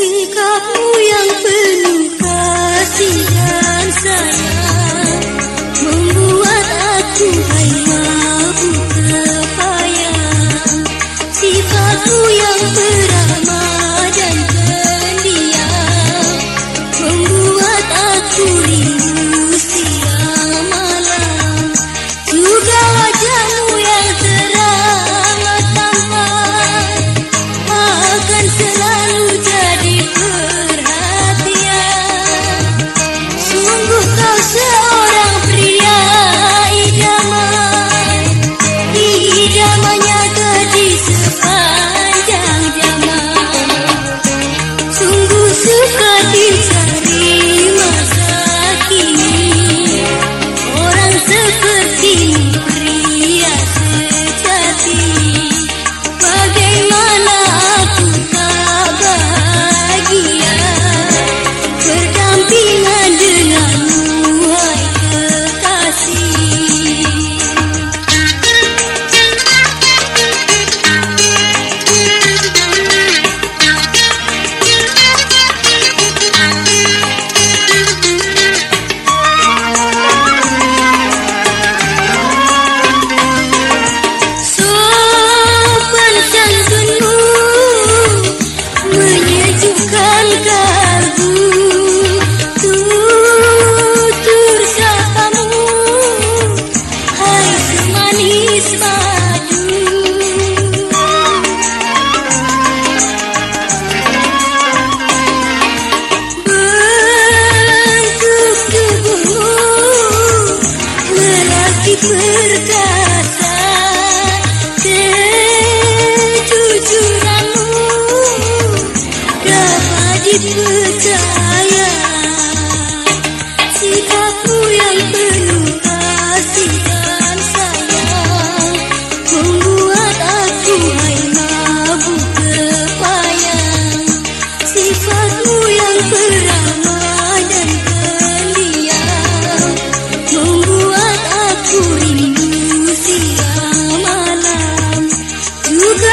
kasih kamu yang penuh hati berkata kejujuranmu dapat diberi